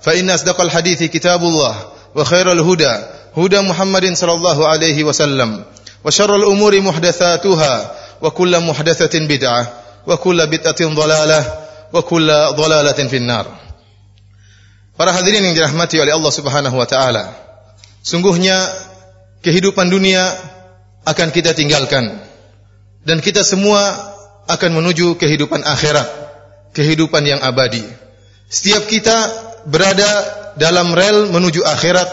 فإن أصدق الحديث كتاب الله وخير الهدى هدى محمد صلى الله عليه وسلم وشر الأمور محدثاتها وكل محدثة بدعة وكل بدعة ضلالة وكل ضلالة في النار Para hadirin yang dirahmati oleh Allah Subhanahu wa taala. Sungguhnya kehidupan dunia akan kita tinggalkan dan kita semua akan menuju kehidupan akhirat, kehidupan yang abadi. Setiap kita berada dalam rel menuju akhirat,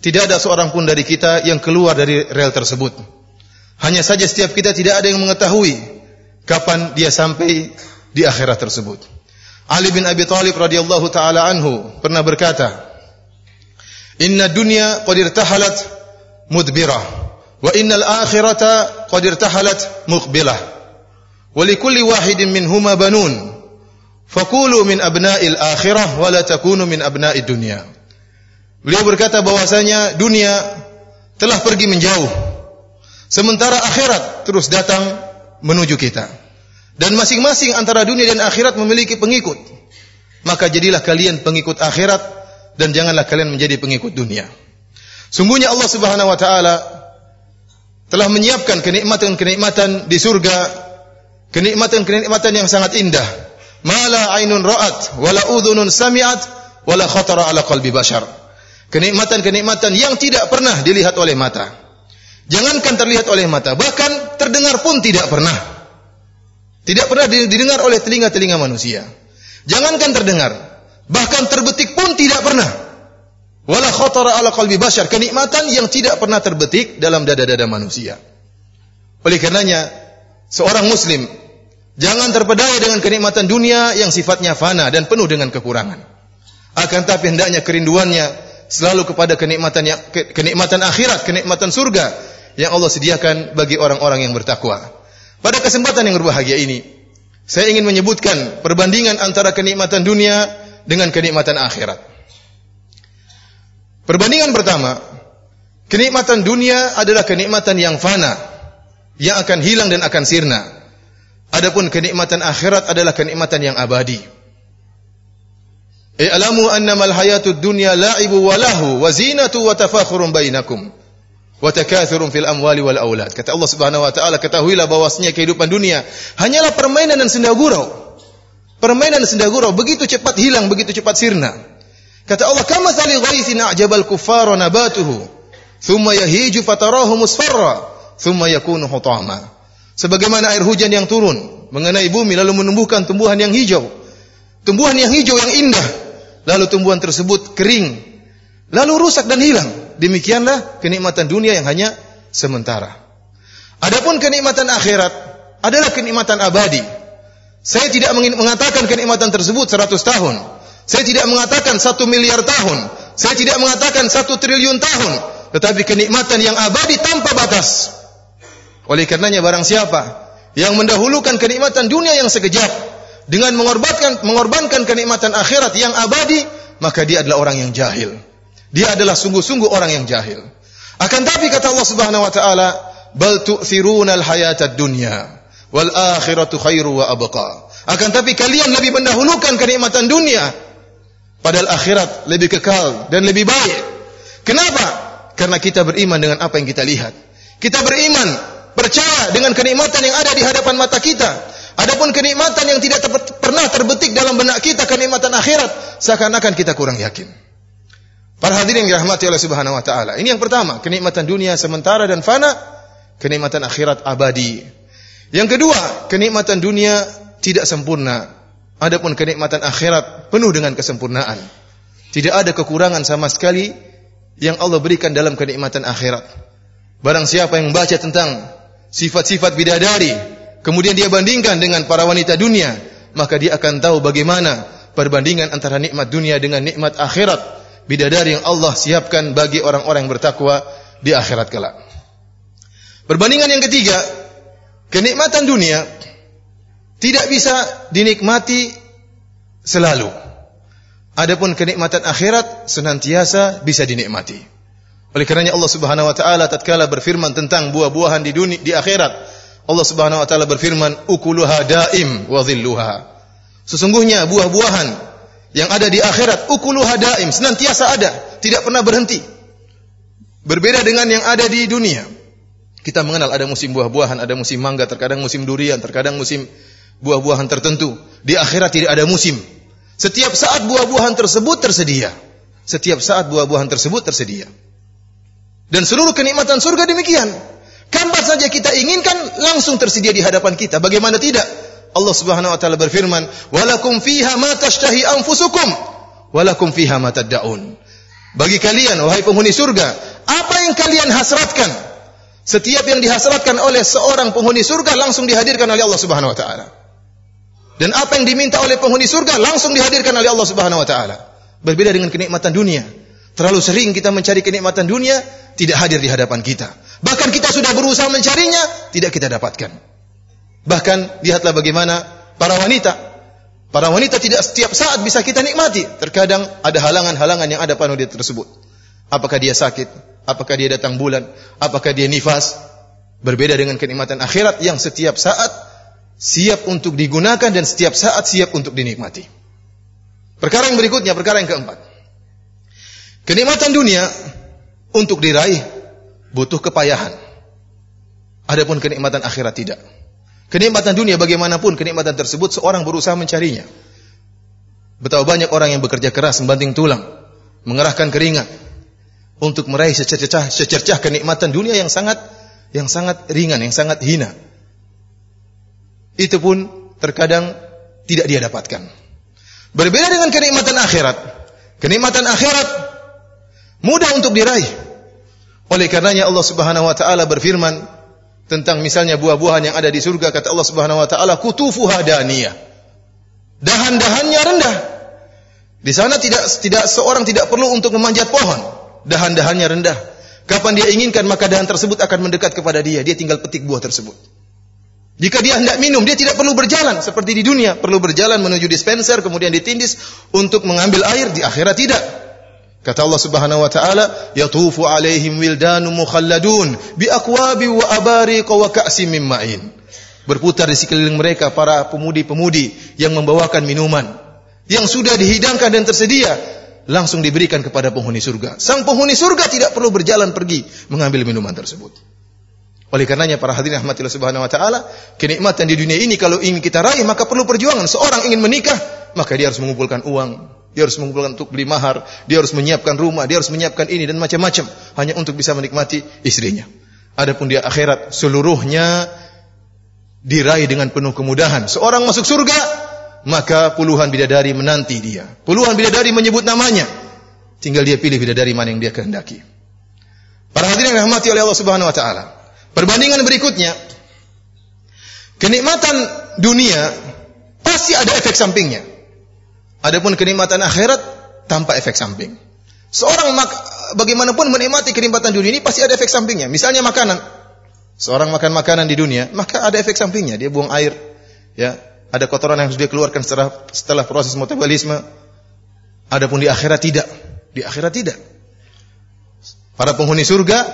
tidak ada seorang pun dari kita yang keluar dari rel tersebut. Hanya saja setiap kita tidak ada yang mengetahui kapan dia sampai di akhirat tersebut. Ali bin Abi Thalib radhiyallahu taala anhu pernah berkata, "Inna dunya qad irtahalat mudbirah wa innal akhirata qad irtahalat muqbilah. Wa likulli wahidin minhuma banun. Fakulu min abna'il akhirah wa la takunu min abna'id dunya." Beliau berkata bahwasanya dunia telah pergi menjauh sementara akhirat terus datang menuju kita. Dan masing-masing antara dunia dan akhirat memiliki pengikut. Maka jadilah kalian pengikut akhirat dan janganlah kalian menjadi pengikut dunia. Sungguhnya Allah Subhanahu wa taala telah menyiapkan kenikmatan-kenikmatan di surga, kenikmatan-kenikmatan yang sangat indah. Mala ainun ra'at wala udhunun sami'at wala khatara ala qalbi bashar. Kenikmatan-kenikmatan yang tidak pernah dilihat oleh mata. Jangankan terlihat oleh mata, bahkan terdengar pun tidak pernah. Tidak pernah didengar oleh telinga-telinga manusia. Jangankan terdengar, bahkan terbetik pun tidak pernah. Wala khatara ala qalbi bashar, kenikmatan yang tidak pernah terbetik dalam dada-dada manusia. Oleh karenanya, seorang muslim jangan terpedaya dengan kenikmatan dunia yang sifatnya fana dan penuh dengan kekurangan. Akan tapi hendaknya kerinduannya selalu kepada kenikmatan yang, kenikmatan akhirat, kenikmatan surga yang Allah sediakan bagi orang-orang yang bertakwa. Pada kesempatan yang berbahagia ini, saya ingin menyebutkan perbandingan antara kenikmatan dunia dengan kenikmatan akhirat. Perbandingan pertama, kenikmatan dunia adalah kenikmatan yang fana, yang akan hilang dan akan sirna. Adapun kenikmatan akhirat adalah kenikmatan yang abadi. I'lamu annamal hayatud dunya la'ibu wa lahu wa zinatu wa tafakhurun bainakum wa takathurun fil amwali wal aulad. Kata Allah Subhanahu wa taala, ketahuilah bahwasanya kehidupan dunia hanyalah permainan dan senda gurau. Permainan dan senda gurau begitu cepat hilang, begitu cepat sirna. Kata Allah, "Kama thali ghaithin a'jabal kuffara nabatuhu, thumma yahiju fatarahu musfarra, thumma yakunu hutama." Sebagaimana air hujan yang turun mengenai bumi lalu menumbuhkan tumbuhan yang hijau. Tumbuhan yang hijau yang indah, lalu tumbuhan tersebut kering, lalu rusak dan hilang. Demikianlah kenikmatan dunia yang hanya sementara. Adapun kenikmatan akhirat adalah kenikmatan abadi. Saya tidak mengatakan kenikmatan tersebut 100 tahun. Saya tidak mengatakan satu miliar tahun. Saya tidak mengatakan satu triliun tahun. Tetapi kenikmatan yang abadi tanpa batas. Oleh karenanya barang siapa yang mendahulukan kenikmatan dunia yang sekejap dengan mengorbankan mengorbankan kenikmatan akhirat yang abadi, maka dia adalah orang yang jahil. Dia adalah sungguh-sungguh orang yang jahil. Akan tapi kata Allah Subhanahu wa taala, "Bal tu'thiruna al-hayata dunya wal akhiratu khairu wa abqa." Akan tapi kalian lebih mendahulukan kenikmatan dunia padahal akhirat lebih kekal dan lebih baik. Kenapa? Karena kita beriman dengan apa yang kita lihat. Kita beriman, percaya dengan kenikmatan yang ada di hadapan mata kita. Adapun kenikmatan yang tidak ter pernah terbetik dalam benak kita kenikmatan akhirat, seakan-akan kita kurang yakin. Para hadirin yang dirahmati oleh Subhanahu wa taala. Ini yang pertama, kenikmatan dunia sementara dan fana, kenikmatan akhirat abadi. Yang kedua, kenikmatan dunia tidak sempurna. Adapun kenikmatan akhirat penuh dengan kesempurnaan. Tidak ada kekurangan sama sekali yang Allah berikan dalam kenikmatan akhirat. Barang siapa yang membaca tentang sifat-sifat bidadari, kemudian dia bandingkan dengan para wanita dunia, maka dia akan tahu bagaimana perbandingan antara nikmat dunia dengan nikmat akhirat bidadari yang Allah siapkan bagi orang-orang yang bertakwa di akhirat kelak. Perbandingan yang ketiga, kenikmatan dunia tidak bisa dinikmati selalu. Adapun kenikmatan akhirat senantiasa bisa dinikmati. Oleh karenanya Allah Subhanahu wa taala tatkala berfirman tentang buah-buahan di dunia di akhirat, Allah Subhanahu wa taala berfirman, "Ukuluha daim wa dhilluha." Sesungguhnya buah-buahan yang ada di akhirat ukulu hadaim senantiasa ada, tidak pernah berhenti. Berbeda dengan yang ada di dunia. Kita mengenal ada musim buah-buahan, ada musim mangga, terkadang musim durian, terkadang musim buah-buahan tertentu. Di akhirat tidak ada musim. Setiap saat buah-buahan tersebut tersedia. Setiap saat buah-buahan tersebut tersedia. Dan seluruh kenikmatan surga demikian. Kapan saja kita inginkan langsung tersedia di hadapan kita. Bagaimana tidak? Allah Subhanahu wa taala berfirman, "Walakum fiha ma tashtahi anfusukum, walakum fiha ma tad'un." Bagi kalian wahai penghuni surga, apa yang kalian hasratkan? Setiap yang dihasratkan oleh seorang penghuni surga langsung dihadirkan oleh Allah Subhanahu wa taala. Dan apa yang diminta oleh penghuni surga langsung dihadirkan oleh Allah Subhanahu wa taala. Berbeda dengan kenikmatan dunia. Terlalu sering kita mencari kenikmatan dunia tidak hadir di hadapan kita. Bahkan kita sudah berusaha mencarinya, tidak kita dapatkan. Bahkan lihatlah bagaimana para wanita. Para wanita tidak setiap saat bisa kita nikmati. Terkadang ada halangan-halangan yang ada pada dia tersebut. Apakah dia sakit? Apakah dia datang bulan? Apakah dia nifas? Berbeda dengan kenikmatan akhirat yang setiap saat siap untuk digunakan dan setiap saat siap untuk dinikmati. Perkara yang berikutnya, perkara yang keempat. Kenikmatan dunia untuk diraih butuh kepayahan. Adapun kenikmatan akhirat tidak. Kenikmatan dunia bagaimanapun kenikmatan tersebut seorang berusaha mencarinya. Betapa banyak orang yang bekerja keras membanting tulang, mengerahkan keringat untuk meraih secercah secercah kenikmatan dunia yang sangat yang sangat ringan, yang sangat hina. Itu pun terkadang tidak dia dapatkan. Berbeda dengan kenikmatan akhirat. Kenikmatan akhirat mudah untuk diraih. Oleh karenanya Allah Subhanahu wa taala berfirman, tentang misalnya buah-buahan yang ada di surga kata Allah Subhanahu wa taala kutufuha daniyah. Dahan-dahannya rendah. Di sana tidak tidak seorang tidak perlu untuk memanjat pohon. Dahan-dahannya rendah. Kapan dia inginkan maka dahan tersebut akan mendekat kepada dia. Dia tinggal petik buah tersebut. Jika dia hendak minum, dia tidak perlu berjalan seperti di dunia, perlu berjalan menuju dispenser kemudian ditindis untuk mengambil air di akhirat tidak. Kata Allah Subhanahu wa taala, "Yatufu 'alaihim wildanun mukhalladun bi akwabi wa abariq wa ka'sim min ma'in." Berputar di sekeliling mereka para pemudi-pemudi yang membawakan minuman yang sudah dihidangkan dan tersedia langsung diberikan kepada penghuni surga. Sang penghuni surga tidak perlu berjalan pergi mengambil minuman tersebut. Oleh karenanya para hadirin rahmatillah subhanahu wa taala, kenikmatan di dunia ini kalau ingin kita raih maka perlu perjuangan. Seorang ingin menikah, maka dia harus mengumpulkan uang, dia harus mengumpulkan untuk beli mahar, dia harus menyiapkan rumah, dia harus menyiapkan ini dan macam-macam hanya untuk bisa menikmati istrinya. Adapun di akhirat seluruhnya diraih dengan penuh kemudahan. Seorang masuk surga, maka puluhan bidadari menanti dia. Puluhan bidadari menyebut namanya. Tinggal dia pilih bidadari mana yang dia kehendaki. Para hadirin yang rahmati oleh Allah Subhanahu wa taala. Perbandingan berikutnya, kenikmatan dunia pasti ada efek sampingnya. Adapun kenikmatan akhirat tanpa efek samping. Seorang mak bagaimanapun menikmati kenikmatan dunia ini pasti ada efek sampingnya. Misalnya makanan. Seorang makan makanan di dunia, maka ada efek sampingnya. Dia buang air, ya, ada kotoran yang harus dia keluarkan setelah setelah proses metabolisme. Adapun di akhirat tidak. Di akhirat tidak. Para penghuni surga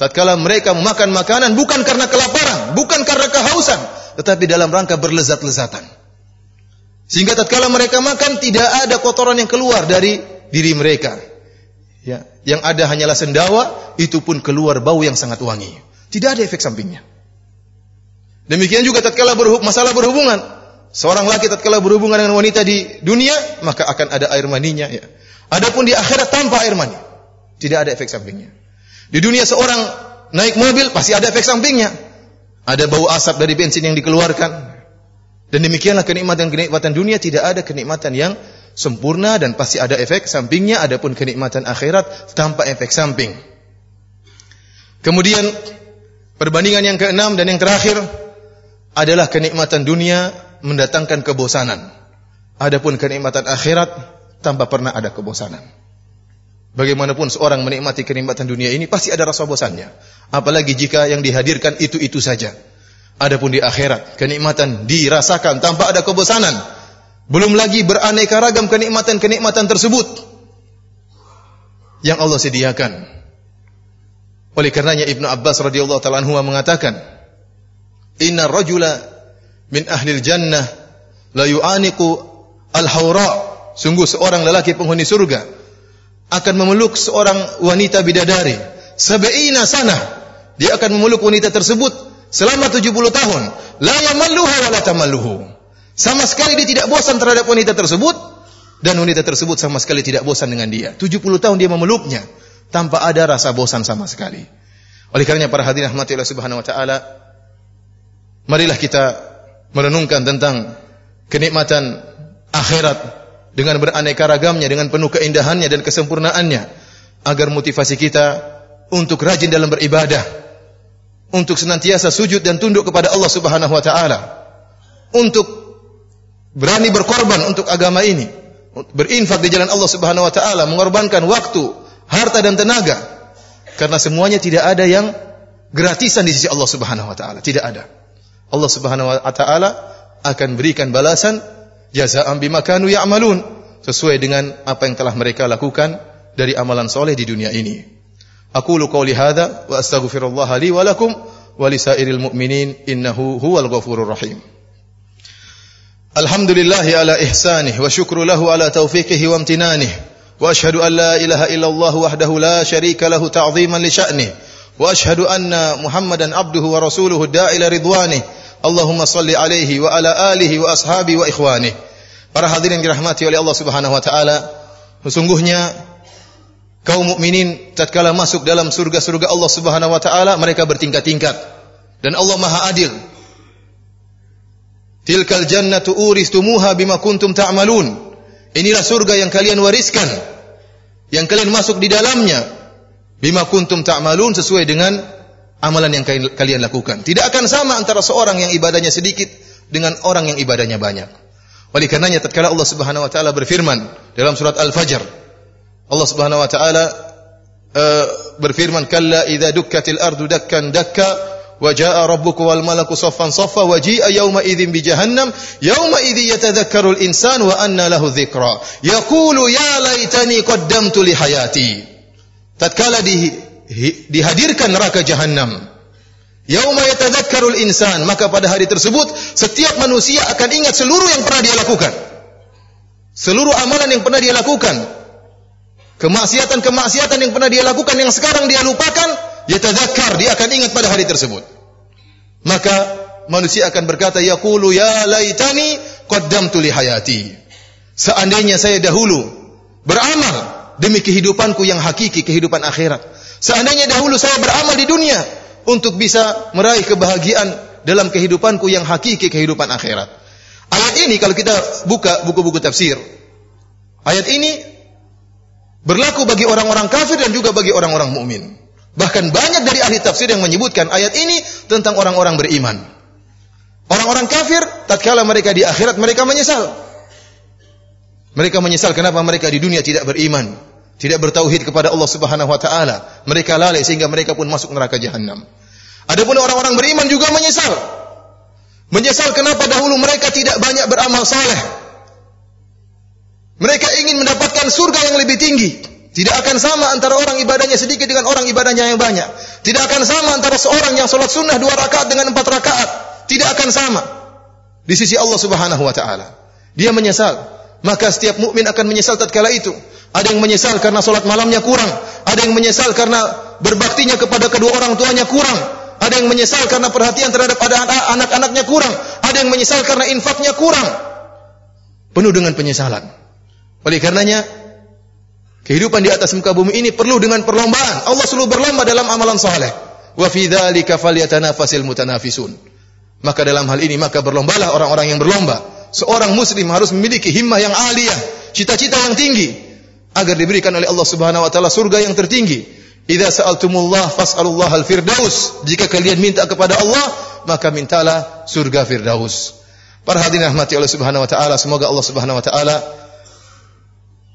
tatkala mereka memakan makanan bukan karena kelaparan, bukan karena kehausan, tetapi dalam rangka berlezat-lezatan. Sehingga tatkala mereka makan tidak ada kotoran yang keluar dari diri mereka. Ya, yang ada hanyalah sendawa, itu pun keluar bau yang sangat wangi. Tidak ada efek sampingnya. Demikian juga tatkala berhub, masalah berhubungan. Seorang laki tatkala berhubungan dengan wanita di dunia, maka akan ada air maninya ya. Adapun di akhirat tanpa air mani. Tidak ada efek sampingnya. Di dunia seorang naik mobil pasti ada efek sampingnya. Ada bau asap dari bensin yang dikeluarkan. Dan demikianlah kenikmatan-kenikmatan dunia tidak ada kenikmatan yang sempurna dan pasti ada efek sampingnya adapun kenikmatan akhirat tanpa efek samping. Kemudian perbandingan yang keenam dan yang terakhir adalah kenikmatan dunia mendatangkan kebosanan. Adapun kenikmatan akhirat tanpa pernah ada kebosanan. Bagaimanapun seorang menikmati kenikmatan dunia ini pasti ada rasa bosannya. Apalagi jika yang dihadirkan itu-itu saja. Adapun di akhirat, kenikmatan dirasakan tanpa ada kebosanan. Belum lagi beraneka ragam kenikmatan-kenikmatan tersebut yang Allah sediakan. Oleh karenanya Ibnu Abbas radhiyallahu taala anhu mengatakan, "Inna rajula min ahli jannah la yu'aniqu al-haura." Sungguh seorang lelaki penghuni surga akan memeluk seorang wanita bidadari. Sab'ina sana. Dia akan memeluk wanita tersebut selama 70 tahun. La yamalluha wa la tamalluhu. Sama sekali dia tidak bosan terhadap wanita tersebut dan wanita tersebut sama sekali tidak bosan dengan dia. 70 tahun dia memeluknya tanpa ada rasa bosan sama sekali. Oleh karenanya para hadirin rahmati Allah Subhanahu wa taala, marilah kita merenungkan tentang kenikmatan akhirat dengan beraneka ragamnya, dengan penuh keindahannya dan kesempurnaannya, agar motivasi kita untuk rajin dalam beribadah, untuk senantiasa sujud dan tunduk kepada Allah Subhanahu wa taala, untuk berani berkorban untuk agama ini, berinfak di jalan Allah Subhanahu wa taala, mengorbankan waktu, harta dan tenaga. Karena semuanya tidak ada yang gratisan di sisi Allah Subhanahu wa taala, tidak ada. Allah Subhanahu wa taala akan berikan balasan jazaa'an bima kanu ya'malun sesuai dengan apa yang telah mereka lakukan dari amalan soleh di dunia ini. Aku lu qauli hadza wa astaghfirullah li wa lakum wa lisairil mu'minin innahu huwal ghafurur rahim. Alhamdulillah ala ihsanih wa syukru lahu ala taufiqihi wa amtinanih wa ashhadu an la ilaha illallah wahdahu la syarika lahu ta'ziman li sya'nih wa ashhadu anna Muhammadan abduhu wa rasuluhu da'ila ridwanih Allahumma salli alaihi wa ala alihi wa ashabi wa ikhwani. Para hadirin yang dirahmati oleh Allah Subhanahu wa taala, sesungguhnya kaum mukminin tatkala masuk dalam surga-surga Allah Subhanahu wa taala, mereka bertingkat-tingkat. Dan Allah Maha Adil. Tilkal jannatu uristumuha bima kuntum ta'malun. Inilah surga yang kalian wariskan. Yang kalian masuk di dalamnya bima kuntum ta'malun sesuai dengan amalan yang kalian lakukan. Tidak akan sama antara seorang yang ibadahnya sedikit dengan orang yang ibadahnya banyak. Oleh karenanya tatkala Allah Subhanahu wa taala berfirman dalam surat Al-Fajr Allah Subhanahu wa taala uh, berfirman kalla idza dukkatil ardu dakkan dakka wa jaa rabbuka wal malaku saffan saffa wa jaa yawma idzin bi jahannam yawma idzi yatadhakkaru al insanu wa anna lahu dhikra yaqulu ya laitani qaddamtu li hayati tatkala di dihadirkan neraka jahanam. Yauma yatadzakkarul insan, maka pada hari tersebut setiap manusia akan ingat seluruh yang pernah dia lakukan. Seluruh amalan yang pernah dia lakukan. Kemaksiatan-kemaksiatan yang pernah dia lakukan yang sekarang dia lupakan, yatadzakkar, dia akan ingat pada hari tersebut. Maka manusia akan berkata, yaqulu ya laitani qaddamtu li hayati. Seandainya saya dahulu beramal demi kehidupanku yang hakiki, kehidupan akhirat. Seandainya dahulu saya beramal di dunia untuk bisa meraih kebahagiaan dalam kehidupanku yang hakiki kehidupan akhirat. Ayat ini kalau kita buka buku-buku tafsir, ayat ini berlaku bagi orang-orang kafir dan juga bagi orang-orang mukmin. Bahkan banyak dari ahli tafsir yang menyebutkan ayat ini tentang orang-orang beriman. Orang-orang kafir tatkala mereka di akhirat mereka menyesal. Mereka menyesal kenapa mereka di dunia tidak beriman tidak bertauhid kepada Allah Subhanahu wa taala. Mereka lalai sehingga mereka pun masuk neraka jahanam. Adapun orang-orang beriman juga menyesal. Menyesal kenapa dahulu mereka tidak banyak beramal saleh. Mereka ingin mendapatkan surga yang lebih tinggi. Tidak akan sama antara orang ibadahnya sedikit dengan orang ibadahnya yang banyak. Tidak akan sama antara seorang yang sholat sunnah dua rakaat dengan empat rakaat. Tidak akan sama. Di sisi Allah subhanahu wa ta'ala. Dia menyesal. Maka setiap mukmin akan menyesal tatkala itu. Ada yang menyesal karena sholat malamnya kurang. Ada yang menyesal karena berbaktinya kepada kedua orang tuanya kurang. Ada yang menyesal karena perhatian terhadap anak-anaknya kurang. Ada yang menyesal karena infaknya kurang. Penuh dengan penyesalan. Oleh karenanya, Kehidupan di atas muka bumi ini perlu dengan perlombaan. Allah selalu berlomba dalam amalan saleh. Wa fi dzalika falyatanafasil mutanafisun. Maka dalam hal ini maka berlombalah orang-orang yang berlomba. Seorang muslim harus memiliki himmah yang aliyah, cita-cita yang tinggi agar diberikan oleh Allah Subhanahu wa taala surga yang tertinggi. Idza sa'altumullah fas'alullah al-firdaus. Jika kalian minta kepada Allah, maka mintalah surga firdaus. Para hadirin rahmati Allah Subhanahu wa taala, semoga Allah Subhanahu wa taala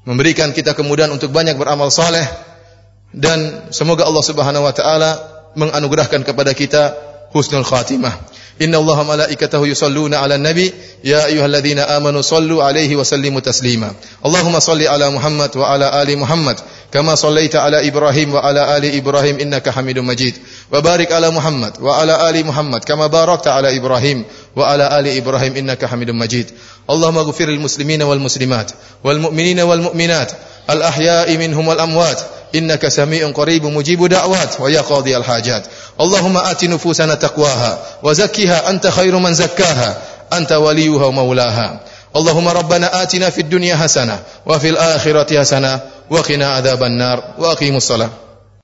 memberikan kita kemudahan untuk banyak beramal saleh dan semoga Allah Subhanahu wa taala menganugerahkan kepada kita husnul khatimah. Inna Allah malaikatahu yusalluna ala nabi ya ayyuhalladzina amanu sallu alaihi wa sallimu taslima. Allahumma salli ala Muhammad wa ala ali Muhammad kama sallaita ala Ibrahim wa ala ali Ibrahim innaka Hamidum Majid. وبارك على محمد وعلى آل محمد كما باركت على إبراهيم وعلى آل إبراهيم إنك حميد مجيد. اللهم اغفر للمسلمين والمسلمات والمؤمنين والمؤمنات الأحياء منهم والأموات إنك سميع قريب مجيب دعوات ويا قاضي الحاجات. اللهم آت نفوسنا تقواها وزكها أنت خير من زكاها. أنت وليها ومولاها. اللهم ربنا آتنا في الدنيا حسنة وفي الآخرة حسنة وقنا عذاب النار وأقيموا الصلاة.